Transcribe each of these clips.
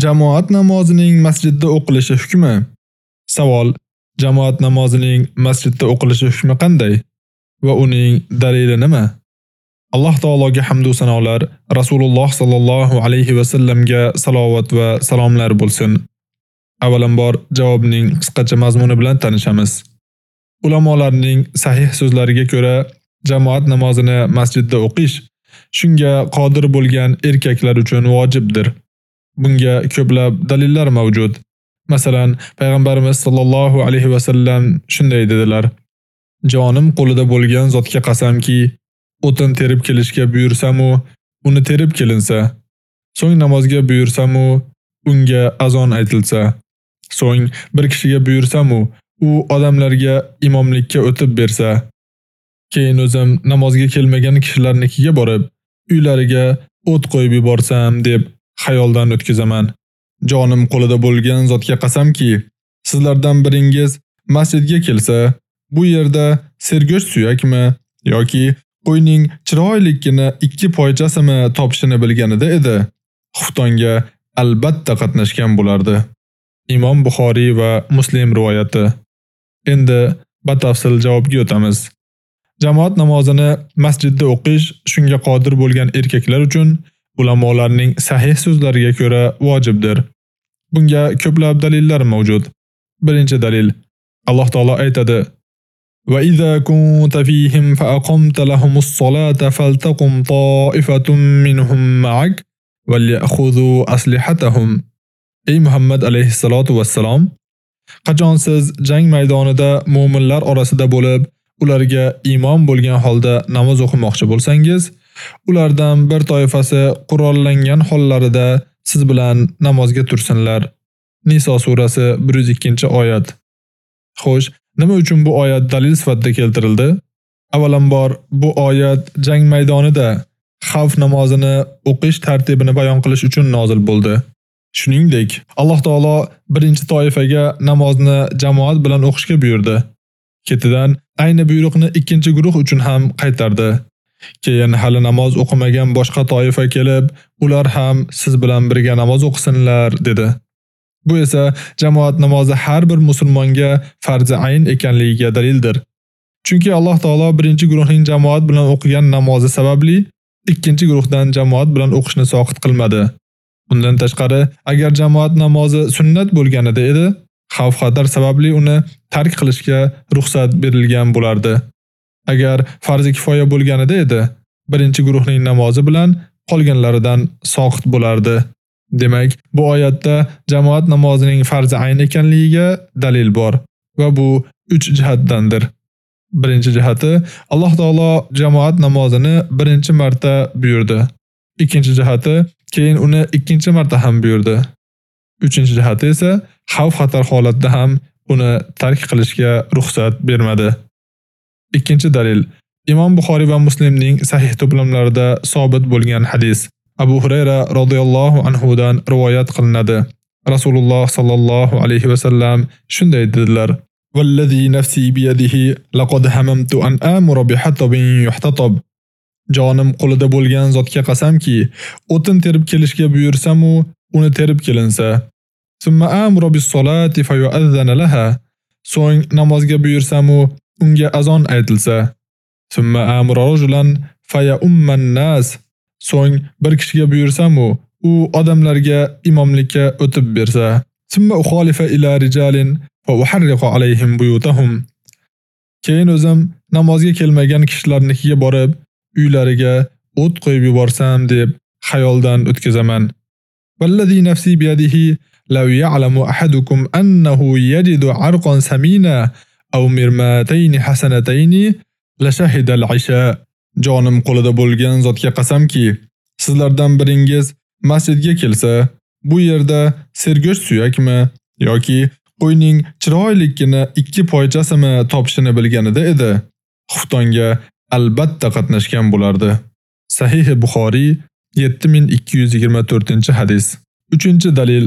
Jamoat namozining masjidda o'qilishi hukmi. Savol: Jamoat namozining masjidda o'qilishi hukmi qanday va uning dalili nima? Alloh taologa hamd va sanolar, Rasululloh sallallohu alayhi va sallamga salovat va salomlar bo'lsin. Avvalambor javobning qisqacha mazmuni bilan tanishamiz. Ulamolarning sahih so'zlariga ko'ra, jamoat namozini masjidda o'qish shunga qodir bo'lgan erkaklar uchun vojibdir. Bunga ko'plab dalillar mavjud. Masalan, payg'ambarimiz sollallohu alayhi va sallam shunday dedilar: Jonim qo'lida bo'lgan zotga qasamki, o'tin terib kelishga buyursam-u, uni terib kelinsa, so'ng namozga buyursam-u, unga azon aytilsa, so'ng bir kishiga buyursam-u, u odamlarga imomlikka o'tib bersa, keyin o'zim namozga kelmagan kishilarnikiga borib, uylariga o't qo'yib yuborsam deb xayoldan o'tkazaman. Jonim qo'lida bo'lgan zotga qasamki, sizlardan biringiz masjidga kelsa, bu yerda sergo'sht suyakmi yoki qo'yning chiroylikkina ikki poychasini topishini bilganida edi, xuftonga albatta qatnashgan bo'lardi. Imom Buxoriy va Muslim rivoyati. Endi batafsil javobga o'tamiz. Jamoat namozini masjidda o'qish shunga qodir bo'lgan erkaklar uchun ulamolarning sahih so'zlariga ko'ra vojibdir. Bunga ko'plab dalillar mavjud. Birinchi dalil Alloh taolo aytadi: "Va idza kunta fihim fa aqamta lahumus solata faltaqum ta'ifatun minhum ma'ak walya'khudhu aslihatahum." Ey Muhammad alayhisolatu vassalom, qachon siz jang maydonida mu'minlar orasida bo'lib, ularga imom bo'lgan holda namoz o'qimoqchi bo'lsangiz, ulardan bir toifasi qurollangan hollarida siz bilan namozga tursinlar. Niso surasi 102-oyat. Xo'sh, nima uchun bu oyat dalil sifatida keltirildi? Avvalambor, bu oyat jang maydonida xavf namozini o'qish tartibini bayon qilish uchun nozil bo'ldi. Shuningdek, Alloh taolo birinchi toifaga namozni jamoat bilan o'qishga buyurdi. Ketidan ayni buyruqni ikkinchi guruh uchun ham qaytardi. Keyin hali namoz o'qimagan boshqa toifa kelib, ular ham siz bilan birga namoz o'qisinlar dedi. Bu esa jamoat namozi har bir musulmonga farzi ayn ekanligiga dalildir. Chunki Alloh taolo birinchi guruhning jamoat bilan o'qigan namozi sababli ikkinchi guruhdan jamoat bilan o'qishni soqit qilmadi. Bundan tashqari, agar jamoat namozi sunnat bo'lganida edi, xavf-xatar sababli uni tark qilishga ruxsat berilgan bo'lardi. Agar farzi kifoya bo'lganida edi, birinchi guruhning namozi bilan qolganlaridan soqit bo'lardi. Demak, bu oyatda jamoat namozining farzi ayn ekanligiga dalil bor va bu 3 jihatdandir. Birinchi jihati Alloh taolo jamoat namozini birinchi marta buyurdi. Ikkinchi jihati keyin uni ikkinchi marta ham buyurdi. Uchinchi jihati esa xavf-xatar holatda ham uni tark qilishga ruxsat bermadi. Ikkinchi dalil Imom Buxoriy va Muslimning sahih to'plamlarida sobit bo'lgan hadis. Abu Hurayra radhiyallohu anhu dan rivoyat qilinadi. Rasululloh sallallohu alayhi va sallam shunday dedilar: "Vallazi nafsi biyadihi laqad hamamtu an amura bihatabin yuhtatab." Jonim qo'lida bo'lgan zotga qasamki, o'tin terib kelishga buyursam-u, uni terib kelinsa, summa amura bis-solati fayu'adhana laha. So'ng namozga buyursam-u, unga azon aytilsa, summa amura rajulan fayumman nas. So'ng bir kishiga buyursam-u, u odamlarga imomlikka o'tib bersa, summa ukhalifa ila rijalin va uharriqu alayhim buyutahum. Keyin o'zim namozga kelmagan kishilarnikiga borib, uylariga o't qo'yib yuborsam deb xayoldan o'tkazaman. Vallazi nafsi biyadihi law ya'lamu ahadukum annahu yajidu 'arqan samina aw مرمتين حسنتين لشهد العشاء al-'isha. Jonim qo'lida bo'lgan zotga qasamki, sizlardan biringiz masjidga kelsa, bu yerda sergo'sht suyakmi yoki qo'yning chiroylikkina ikki poychasini topishini bilganida edi, xuftonga albatta qatnashgan bo'lardi. Sahih Buxoriy 7224-hadis. 3-dalil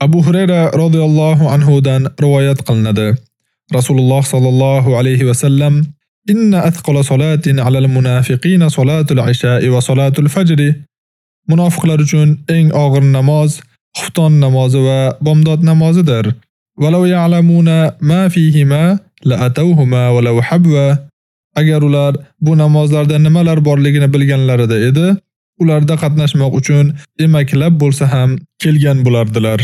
Abu Hurayra radhiyallohu anhu dan rivoyat qilinadi. Rasululloh sallallohu alayhi va sallam inna athqala salatin alal munafiqina salatul isha'i va salatul fajr. Munofiqlar uchun eng og'ir namoz xufton namozi va bomdod namozidir. Walau ya'lamuna ma fihima la atawhuma walau habwa. Agar ular bu namozlarda nimalar borligini bilganlarida edi, ularda qatnashmoq uchun emaklab bo'lsa ham kelgan bo'lardilar.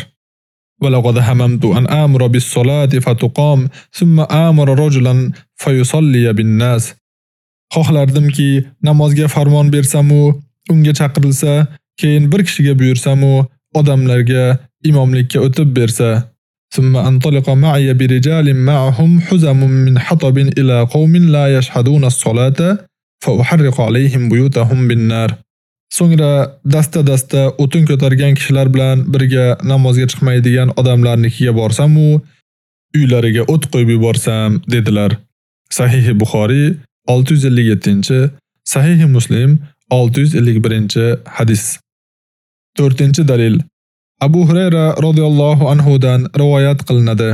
ولقد هممت أن آمر بالصلاة فتقام ثم آمر رجلا فيصلي بالناس Xohlardimki namozga farmon bersam-u, unga chaqirilsa, keyin bir kishiga buyursam-u, odamlarga imomlikka o'tib bersa. ثم أنطلق معي برجال معهم حزم من حطب إلى قوم لا يشهدون الصلاة فأحرق عليهم بيوتهم بالنار So'ngra dasta-dasta o'tin ko'targan kishilar bilan birga namozga chiqmaydigan odamlarnikiga borsam-u, uylariga o't qo'yib yuborsam, dedilar. Sahih Buxoriy 657-chi, Sahih Muslim 651-chi hadis. 4-dalil. Abu Hurayra radhiyallohu anhu dan rivoyat qilinadi.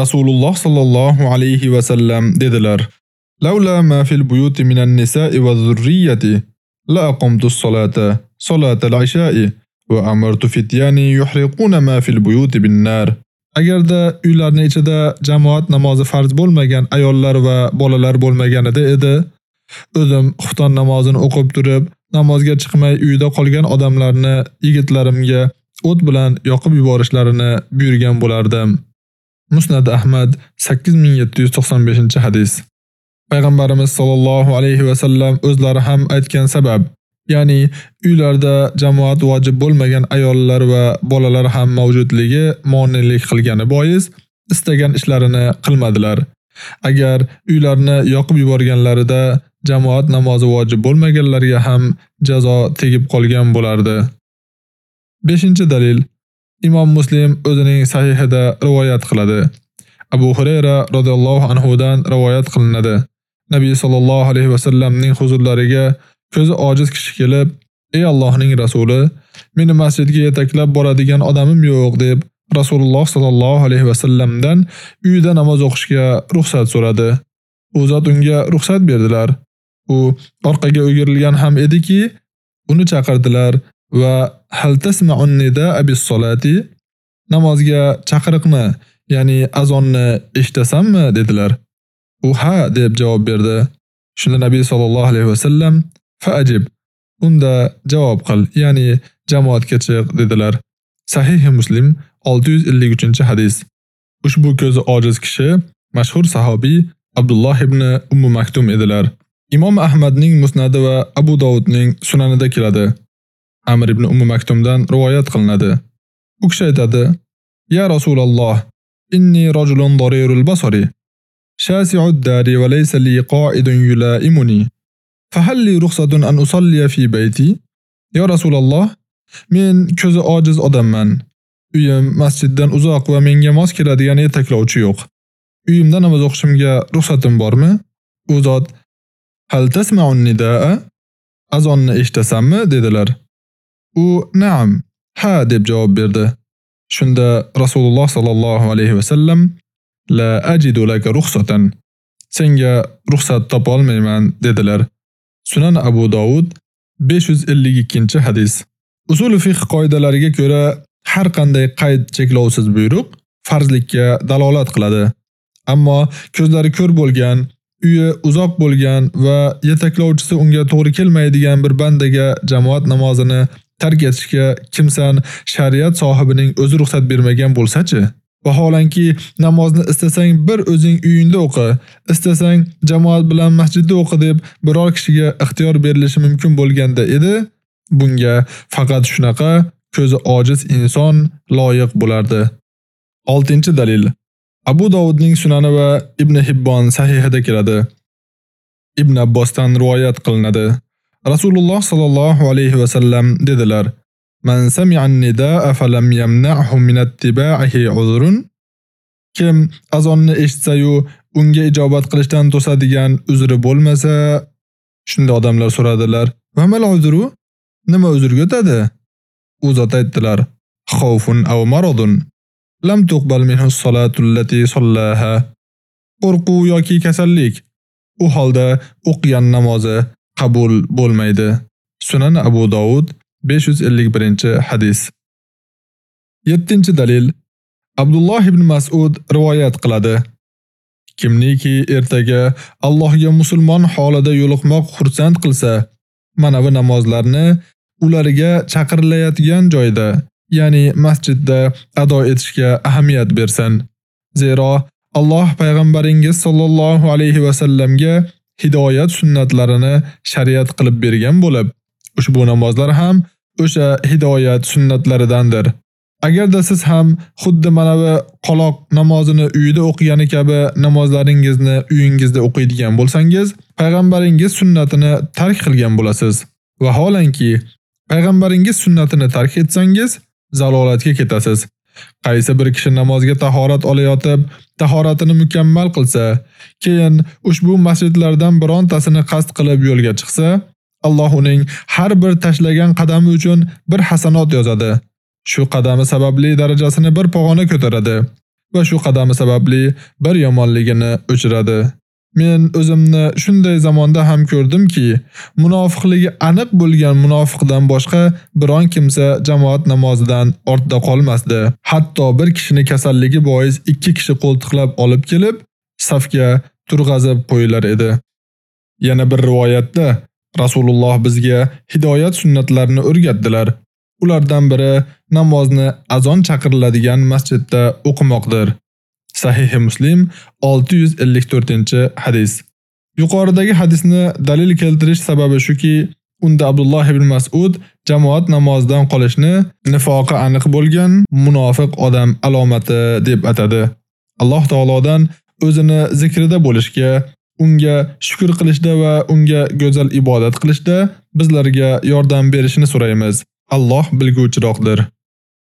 Rasululloh sallallohu alayhi va sallam dedilar: "Laula ma fil buyuti minan nisa'i va zurriyyati لا أقمت الصلاة صلاة العشاء وأمرت فتياني يحرقون ما في البيوت بالنار Agarda uylarning ichida jamoat namozi farz bo'lmagan ayollar va bolalar bo'lmaganida edi, o'zim xufton namozini o'qib turib, namozga chiqmay uyda qolgan odamlarni yigitlarimga o't bilan yoqib yuborishlarini buyurgan bo'lardim. Musnad Ahmad 8795-hadis. Payg'ambarimiz sollallohu alayhi va sallam o'zlari ham aytgan sabab, ya'ni uylarda jamoat vojib bo'lmagan ayollar va bolalar ham mavjudligi monelik qilgani bois istagan ishlarini qilmadilar. Agar uylarni yoqib yuborganlarida jamoat namozi vojib bo'lmaganlarga ham jazo tegib qolgan bo'lardi. 5-dalil Imom Muslim o'zining sahihida rivoyat qiladi. Abu Hurayra radhiyallohu anhu dan rivoyat qilinadi. Nabiy sallallohu alayhi va sallamning huzurlariga ko'zi ojiz kishi kelib, "Ey Allohning rasuli, meni masjidga yetaklab boradigan odamim yo'q" deb Rasululloh sallallohu alayhi va sallamdan uyida namoz o'qishga ruxsat so'radi. U zot unga ruxsat berdilar. U orqaga o'girilgan ham ediki, uni chaqirdilar va hal tasma'un nidaa bis-solati namozga chaqiriqni, ya'ni azonni eshitasanmi dedilar. U ha deb javob berdi. Shunda Nabiy sallallohu alayhi va sallam fa'ajib unda javob qil, ya'ni jamoatga chiq dedilar. Sahih Muslim 653-hadis. Ushbu ko'zi ojiz kishi mashhur sahobiy Abdulloh ibn Ummu Maktum edilar. Imom Ahmadning Musnadi va Abu Dovudning Sunanida keladi. Amr ibn Ummu Maktumdan rivoyat qilinadi. U kishi aytadi: "Ya Rasululloh, inni rajulun darirul basari شاسع الدار وليس لي قائد يلائمني فهل لي رخصة أن أصلي في بيتي؟ يا رسول الله men ko'zi ojiz odamman. Uyim masjiddan uzoq va menga mos keladigan yetaklovchi yo'q. Uyimda namoz o'qishimga ruxsatim bormi? U zot Hal tasma'un nidaa? Azonni eshitasanmi dedilar. U na'am, ha deb javob berdi. Shunda Rasululloh sallallohu alayhi va sallam La ajidu laka ruxsatan. Senga ruxsat topa olmayman dedilar. Sunan Abu Dovud 552-hadis. Usul fiqh qoidalariga ko'ra har qanday qayd cheklovsiz buyruq farzlikka dalolat qiladi. Ammo ko'zlari ko'r bo'lgan, uyi uzoq bo'lgan va yetaklovchisi unga to'g'ri kelmaydigan bir bandaga jamoat namozini tark etishga kimsan shariat sohibining o'zi ruxsat bermagan bo'lsa-chi? Vaholanki namozni istasang bir o'zing uyingda o'qi, istasang jamoat bilan masjidda o'qi deb biror kishiga ixtiyor berilishi mumkin bo'lganda edi, bunga faqat shunaqa ko'zi ojiz inson loyiq bo'lardi. 6-dalil. Abu Dovudning Sunani va Ibn Hibbon sahihida keladi. Ibn Abbosdan rivoyat qilinadi. Rasululloh sallallohu alayhi va sallam dedilar: Man sami'an nidaa falam yamna'hu min ittiba'ihi uzrun Kim azonni eshitsa-yu unga ijobat qilishdan to'sadigan uzri bo'lmasa, shunda odamlar so'radilar: "Va mal uzru? Nima uzrga o'tadi?" U zot aytdilar: "Xawfun aw maradun lam tuqbal minhu as-salatu allati sallaha." Qo'rquv yoki kasallik. U holda o'qigan namozi qabul bo'lmaydi. Sunan Abu Dovud 551-hadis. 7-dalil Abdulloh ibn Mas'ud rivoyat qiladi. Kimniki ertaga Allohga musulmon holida yo'liqmoq xursand qilsa, mana bu namozlarni ularga chaqirilayotgan joyda, ya'ni masjidda ado etishga ahamiyat bersin. Zero Alloh payg'ambaringiz sollallohu alayhi va sallamga hidoyat sunnatlarini shariat qilib bergan bo'lib, ushbu namozlar ham o'sha hidoyat sunnatlaridandir. Agarda siz ham xuddi mana bu qaloq namozini uyida o'qigani kabi namozlaringizni uyingizda o'qiydigan bo'lsangiz, payg'ambaringiz sunnatini tark qilgan bo'lasiz. Vaholanki, payg'ambaringiz sunnatini tark etsangiz, zalolatga ketasiz. Qaysi bir kishi namozga tahorat olayotib, tahoratini mukammal qilsa, keyin ushbu masjidlardan birontasini qasd qilib yo'lga chiqsa, Alloh uning har bir tashlagan qadami uchun bir hasanot yozadi. Shu qadami sababli darajasini bir pog'ona ko'taradi va shu qadami sababli bir yomonligini o'chiradi. Men o'zimni shunday zamonda ham ko'rdimki, munofiqligi aniq bo'lgan munofiqdan boshqa biron kimsa jamoat namozidan ortda qolmasdi. Hatto bir kishini kasalligi bois ikki kishi qo'ltiqlab olib kelib, safga turg'azib qo'yilar edi. Yana bir rivoyatda Rasululloh bizga hidoyat sunnatlarini o'rgatdilar. Ulardan biri namozni azon chaqiriladigan masjidda o'qimoqdir. Sahih Muslim 654-hadis. Yuqoridagi hadisni dalil keltirish sababi shuki, unda Abdulloh ibn Mas'ud jamoat namozidan qolishni nifoqi aniq bo'lgan munofiq odam alomati deb atadi. Alloh taolodan o'zini zikrida bo'lishga, unga shukr qilishda va unga go'zal ibodat qilishda bizlarga yordam berishini so'raymiz. Alloh bilguvchiroqdir.